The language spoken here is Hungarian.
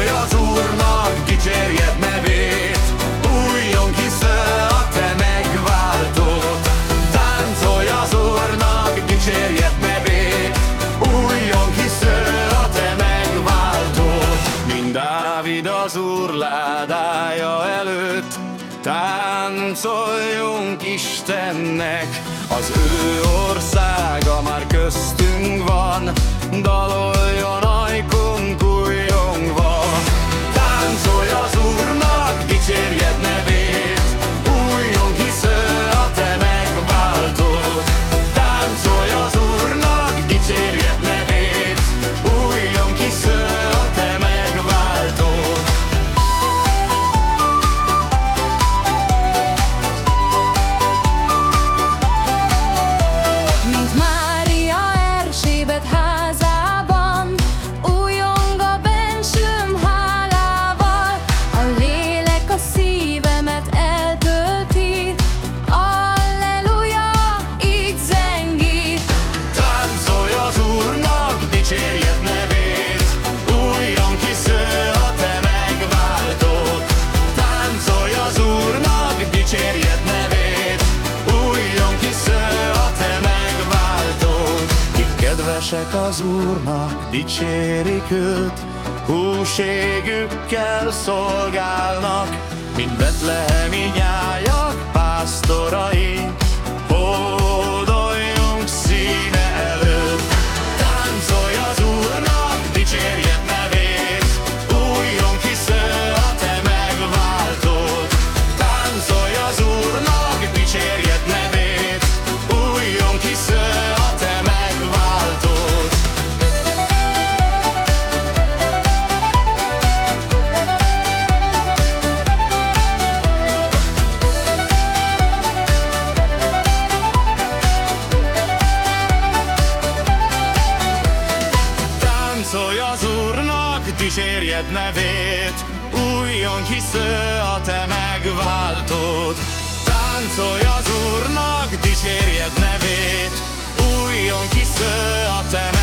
Szólj az Úrnak, dicsérjed nevét, újjon ki a te megváltót. Táncolj az Úrnak, dicsérjed nevét, újjon ki a te megváltót. Mind Dávid az Úr ládája előtt, Táncoljunk Istennek, az ő országa már köztünk van, dalolj dicsérjed nevét, újjon hisz ő a te megváltod. Táncolj az Úrnak, dicsérjed nevét, újjon hisz ő a te megváltod. Kik kedvesek az Úrnak, dicsérik őt, húségükkel szolgálnak, mint Betlehemi dicsérjed nevét, újjon hisz ő a te megváltod. Táncolj az Úrnak, dicsérjed nevét, újjon hisz ő a te megváltod.